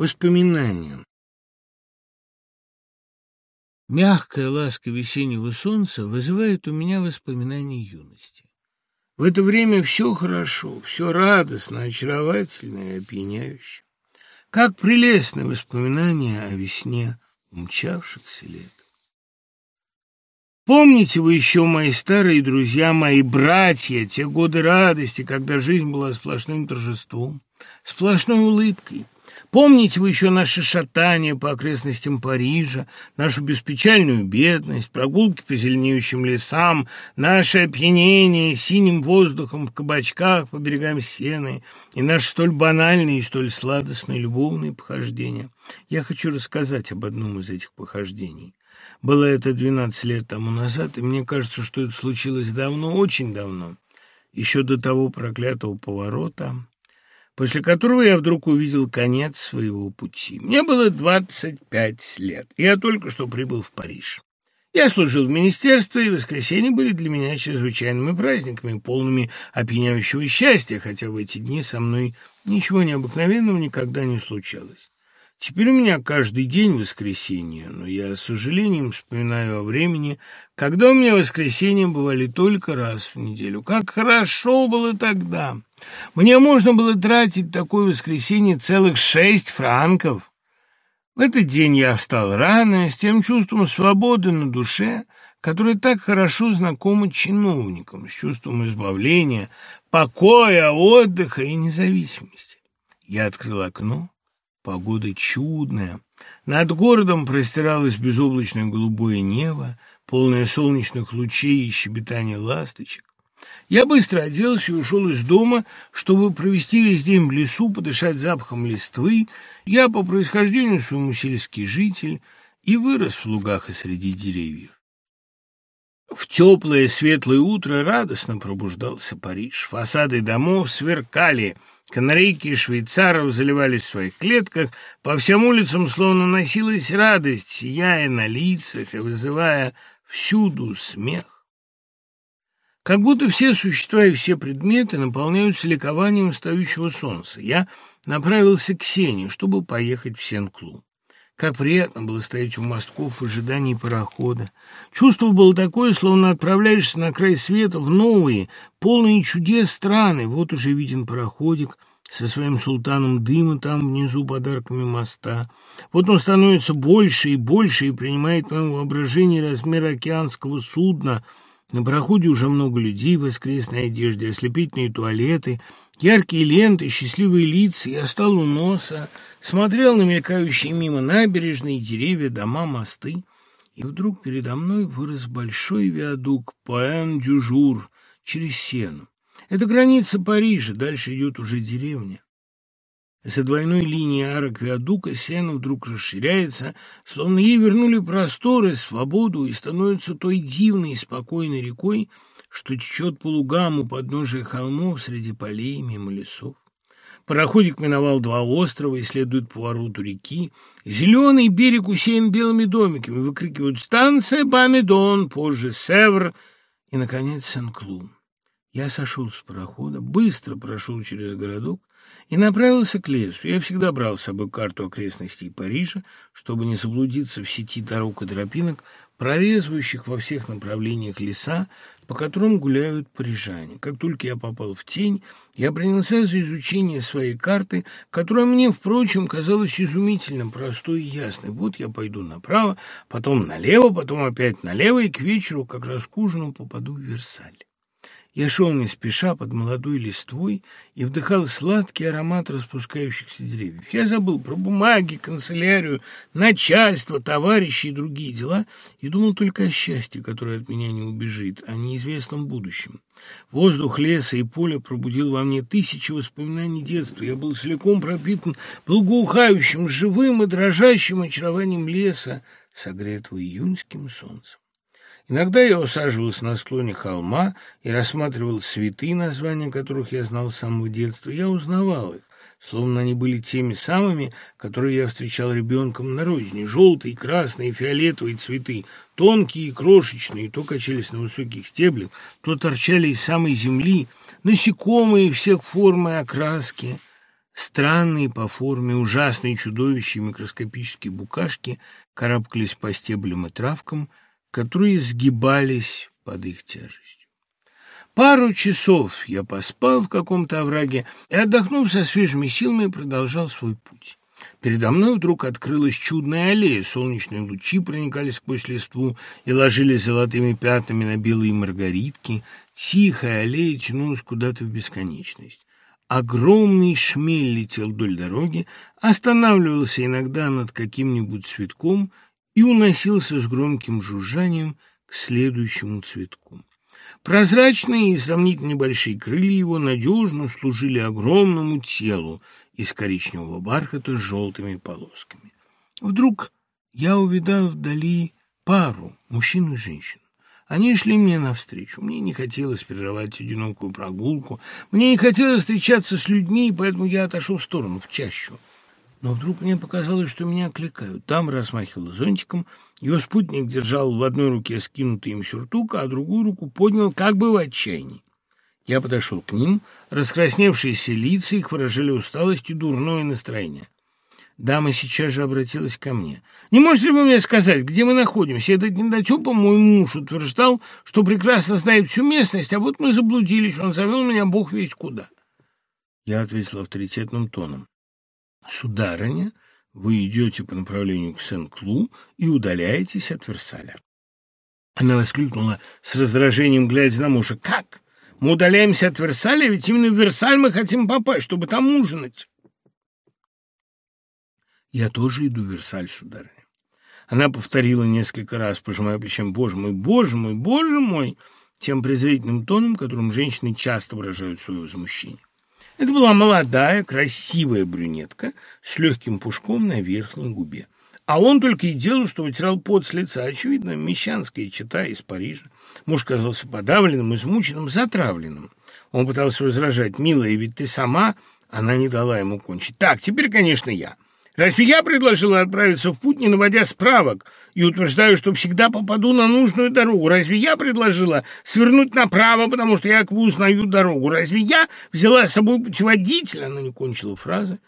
Воспоминания. Мягкая ласка весеннего солнца вызывает у меня воспоминания юности. В это время все хорошо, все радостно, очаровательно и опьяняюще. Как прелестны воспоминания о весне умчавшихся лет. Помните вы еще, мои старые друзья, мои братья, те годы радости, когда жизнь была сплошным торжеством, сплошной улыбкой, Помните вы еще наши шатания по окрестностям Парижа, нашу беспечальную бедность, прогулки по зеленеющим лесам, наше опьянение синим воздухом в кабачках по берегам Сены и наши столь банальные и столь сладостные любовные похождения? Я хочу рассказать об одном из этих похождений. Было это 12 лет тому назад, и мне кажется, что это случилось давно, очень давно, еще до того проклятого поворота после которого я вдруг увидел конец своего пути. Мне было 25 лет, и я только что прибыл в Париж. Я служил в министерстве, и воскресенья были для меня чрезвычайными праздниками, полными опьяняющего счастья, хотя в эти дни со мной ничего необыкновенного никогда не случалось. Теперь у меня каждый день воскресенье, но я с сожалением вспоминаю о времени, когда у меня воскресенья бывали только раз в неделю. Как хорошо было тогда! Мне можно было тратить такое воскресенье целых шесть франков. В этот день я встал рано, с тем чувством свободы на душе, которое так хорошо знакомо чиновникам, с чувством избавления, покоя, отдыха и независимости. Я открыл окно Погода чудная. Над городом простиралось безоблачное голубое небо, полное солнечных лучей и щебетания ласточек. Я быстро оделся и ушел из дома, чтобы провести весь день в лесу, подышать запахом листвы. Я по происхождению своему сельский житель и вырос в лугах и среди деревьев. В теплое светлое утро радостно пробуждался Париж. Фасады домов сверкали – Канарейки швейцаров заливались в своих клетках, по всем улицам словно носилась радость, сияя на лицах и вызывая всюду смех. Как будто все существа и все предметы наполняются ликованием встающего солнца. Я направился к Сене, чтобы поехать в Сен-Клу. Как приятно было стоять у мостков в ожидании парохода. Чувство было такое, словно отправляешься на край света в новые, полные чудес страны. Вот уже виден пароходик со своим султаном дыма там внизу подарками моста. Вот он становится больше и больше и принимает в моем воображении размер океанского судна. На пароходе уже много людей в воскресной одежде, ослепительные туалеты — Яркие ленты, счастливые лица, я стал у носа, смотрел на мелькающие мимо набережные, деревья, дома, мосты, и вдруг передо мной вырос большой виадук Пуэн-Дюжур через Сену. Это граница Парижа, дальше идет уже деревня. За двойной линией арок виадука Сена вдруг расширяется, словно ей вернули просторы, свободу и становится той дивной спокойной рекой, что течет по лугам у подножия холмов среди полей мимо лесов. Пароходик миновал два острова и следует по вороту реки. Зеленый берег усеян белыми домиками, выкрикивают «Станция Бамидон», позже «Севр» и, наконец, Сен-Клу. Я сошел с парохода, быстро прошел через городок и направился к лесу. Я всегда брал с собой карту окрестностей Парижа, чтобы не заблудиться в сети дорог и тропинок, прорезывающих во всех направлениях леса, по которым гуляют парижане. Как только я попал в тень, я принялся за изучение своей карты, которая мне, впрочем, казалась изумительно простой и ясной. Вот я пойду направо, потом налево, потом опять налево, и к вечеру, как раз к ужину, попаду в Версаль. Я шел не спеша под молодой листвой и вдыхал сладкий аромат распускающихся деревьев. Я забыл про бумаги, канцелярию, начальство, товарищи и другие дела и думал только о счастье, которое от меня не убежит, о неизвестном будущем. Воздух леса и поля пробудил во мне тысячи воспоминаний детства. Я был целиком пропитан благоухающим, живым и дрожащим очарованием леса, согретого июньским солнцем. Иногда я усаживался на склоне холма и рассматривал цветы, названия которых я знал с самого детства. Я узнавал их, словно они были теми самыми, которые я встречал ребенком на родине. Желтые, красные, фиолетовые цветы, тонкие и крошечные, то качались на высоких стеблях, то торчали из самой земли, насекомые всех форм и окраски. Странные по форме, ужасные чудовища и микроскопические букашки карабкались по стеблям и травкам, которые сгибались под их тяжестью. Пару часов я поспал в каком-то овраге и, отдохнув со свежими силами, продолжал свой путь. Передо мной вдруг открылась чудная аллея, солнечные лучи проникали сквозь листву и ложились золотыми пятнами на белые маргаритки. Тихая аллея тянулась куда-то в бесконечность. Огромный шмель летел вдоль дороги, останавливался иногда над каким-нибудь цветком и уносился с громким жужжанием к следующему цветку. Прозрачные и сравнительно небольшие крылья его надежно служили огромному телу из коричневого бархата с желтыми полосками. Вдруг я увидал вдали пару, мужчину и женщину. Они шли мне навстречу. Мне не хотелось прерывать одинокую прогулку. Мне не хотелось встречаться с людьми, поэтому я отошел в сторону, в чащу. Но вдруг мне показалось, что меня окликают. Там размахивал зонтиком. Его спутник держал в одной руке скинутый им сюртук, а другую руку поднял как бы в отчаянии. Я подошел к ним. Раскрасневшиеся лица их выражали усталость и дурное настроение. Дама сейчас же обратилась ко мне. «Не можете ли вы мне сказать, где мы находимся? Этот недотепа, мой муж, утверждал, что прекрасно знает всю местность, а вот мы заблудились, он завел меня бог весть куда». Я ответил авторитетным тоном. «Сударыня, вы идете по направлению к Сен-Клу и удаляетесь от Версаля». Она воскликнула с раздражением, глядя на мужа. «Как? Мы удаляемся от Версаля, ведь именно в Версаль мы хотим попасть, чтобы там ужинать». «Я тоже иду в Версаль, сударыня». Она повторила несколько раз, пожимая плечом, «Боже мой, боже мой, боже мой!» тем презрительным тоном, которым женщины часто выражают свое возмущение. Это была молодая, красивая брюнетка с легким пушком на верхней губе. А он только и делал, что вытирал пот с лица. Очевидно, мещанская чита из Парижа. Муж казался подавленным, измученным, затравленным. Он пытался возражать. «Милая, ведь ты сама...» Она не дала ему кончить. «Так, теперь, конечно, я. Разве я предложила отправиться в путь, не наводя справок, и утверждаю, что всегда попаду на нужную дорогу? Разве я предложила свернуть направо, потому что я узнаю дорогу? Разве я взяла с собой путеводитель?» Она не кончила фразы,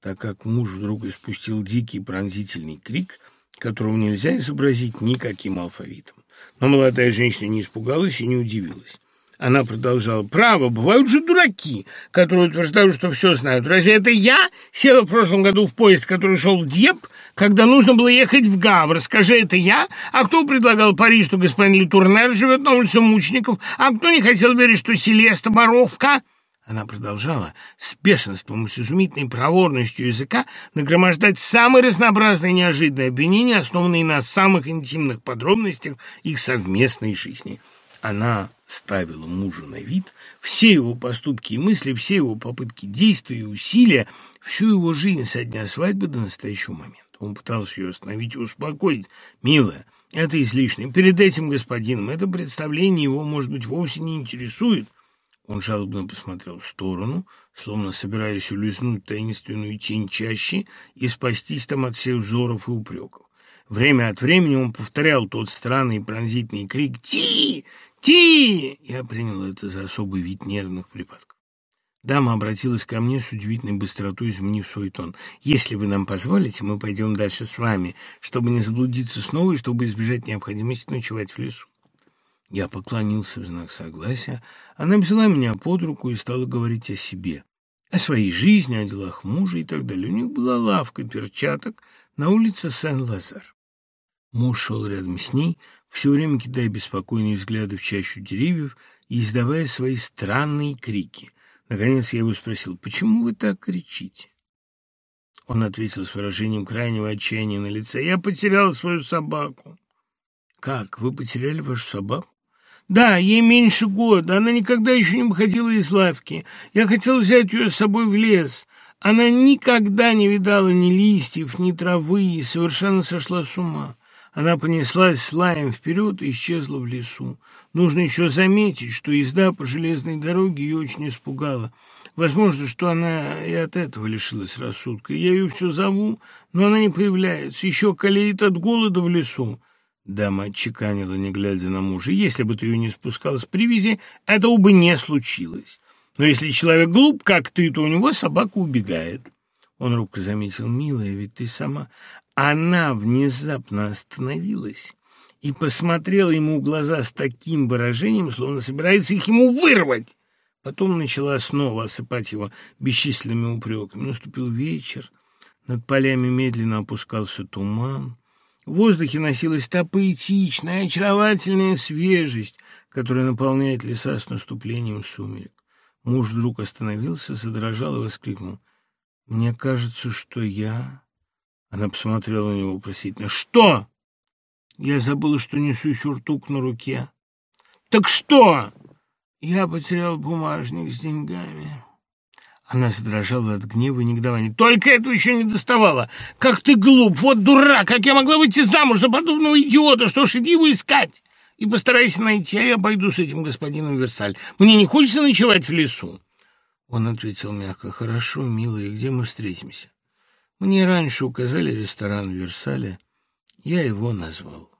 так как муж вдруг испустил дикий пронзительный крик, которого нельзя изобразить никаким алфавитом. Но молодая женщина не испугалась и не удивилась. Она продолжала. «Право, бывают же дураки, которые утверждают, что все знают. Разве это я села в прошлом году в поезд, который шел в Дьеп, когда нужно было ехать в Гавр? Скажи, это я? А кто предлагал Париж, что господин Литурнер живет на улице Мучеников? А кто не хотел верить, что Селеста Боровка?» Она продолжала с бешенством и с изумительной проворностью языка нагромождать самые разнообразные неожиданные обвинения, основанные на самых интимных подробностях их совместной жизни. Она ставила мужа на вид, все его поступки и мысли, все его попытки действия и усилия, всю его жизнь со дня свадьбы до настоящего момента. Он пытался ее остановить и успокоить. «Милая, это излишне. Перед этим господином это представление его, может быть, вовсе не интересует». Он жалобно посмотрел в сторону, словно собираясь улизнуть таинственную тень чаще и спастись там от всех взоров и упреков. Время от времени он повторял тот странный пронзительный крик «Ти! Ти!» Я принял это за особый вид нервных припадков. Дама обратилась ко мне с удивительной быстротой, изменив свой тон. «Если вы нам позволите, мы пойдем дальше с вами, чтобы не заблудиться снова и чтобы избежать необходимости ночевать в лесу». Я поклонился в знак согласия. Она взяла меня под руку и стала говорить о себе, о своей жизни, о делах мужа и так далее. У них была лавка перчаток на улице Сен-Лазар. Муж шел рядом с ней, все время кидая беспокойные взгляды в чащу деревьев и издавая свои странные крики. Наконец я его спросил, «Почему вы так кричите?» Он ответил с выражением крайнего отчаяния на лице, «Я потерял свою собаку». «Как? Вы потеряли вашу собаку?» «Да, ей меньше года. Она никогда еще не выходила из лавки. Я хотел взять ее с собой в лес. Она никогда не видала ни листьев, ни травы и совершенно сошла с ума. Она понеслась с лаем вперед и исчезла в лесу. Нужно еще заметить, что езда по железной дороге ее очень испугала. Возможно, что она и от этого лишилась рассудка. Я ее все зову, но она не появляется. Еще колеет от голода в лесу. Дама отчеканила, не глядя на мужа. Если бы ты ее не спускал с привязи, этого бы не случилось. Но если человек глуп, как ты, то у него собака убегает. Он робко заметил, милая, ведь ты сама... Она внезапно остановилась и посмотрела ему в глаза с таким выражением, словно собирается их ему вырвать. Потом начала снова осыпать его бесчисленными упреками. Наступил вечер, над полями медленно опускался туман. В воздухе носилась та поэтичная, очаровательная свежесть, которая наполняет леса с наступлением сумерек. Муж вдруг остановился, задрожал и воскликнул. «Мне кажется, что я...» Она посмотрела на него вопросительно. «Что?» «Я забыла, что несу сюртук на руке». «Так что?» «Я потерял бумажник с деньгами». Она задрожала от гнева и негодования. «Только этого еще не доставало! Как ты глуп! Вот дурак! Как я могла выйти замуж за подобного идиота? Что ж, иди его искать и постарайся найти, а я пойду с этим господином Версаль. Мне не хочется ночевать в лесу!» Он ответил мягко. «Хорошо, милая, где мы встретимся?» Мне раньше указали ресторан в Версале. Я его назвал.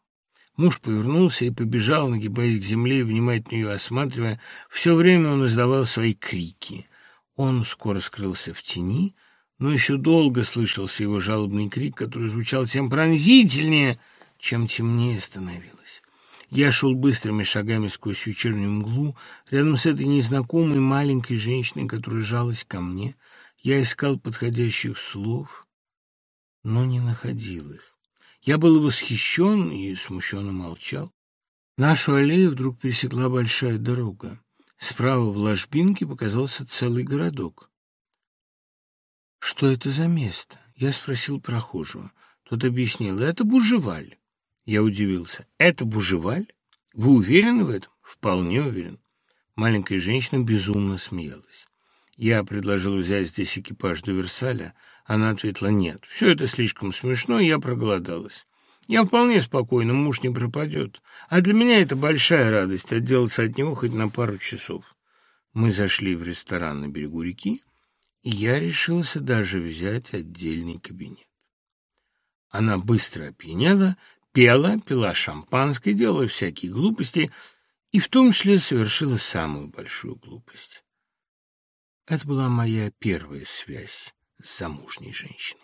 Муж повернулся и побежал, нагибаясь к земле и внимательно ее осматривая. Все время он издавал свои крики. Он скоро скрылся в тени, но еще долго слышался его жалобный крик, который звучал тем пронзительнее, чем темнее становилось. Я шел быстрыми шагами сквозь вечернюю мглу, рядом с этой незнакомой маленькой женщиной, которая жалась ко мне. Я искал подходящих слов — но не находил их. Я был восхищен и смущенно молчал. Нашу аллею вдруг пересекла большая дорога. Справа в ложбинке показался целый городок. «Что это за место?» Я спросил прохожего. Тот объяснил, это Бужеваль. Я удивился. «Это Бужеваль? Вы уверены в этом?» «Вполне уверен». Маленькая женщина безумно смеялась. Я предложил взять здесь экипаж до Версаля. Она ответила «нет». Все это слишком смешно, я проголодалась. Я вполне спокойна, муж не пропадет. А для меня это большая радость отделаться от него хоть на пару часов. Мы зашли в ресторан на берегу реки, и я решился даже взять отдельный кабинет. Она быстро опьянела, пела, пила шампанское, делала всякие глупости и в том числе совершила самую большую глупость. Это была моя первая связь с замужней женщиной.